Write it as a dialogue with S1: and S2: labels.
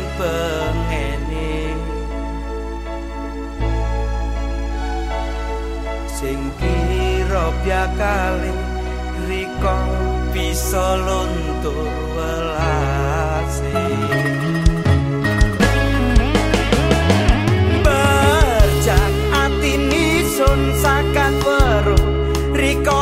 S1: ing pengene. Sing kira kali riko bisa luntur welase Bajak atini sun sakan weruh riko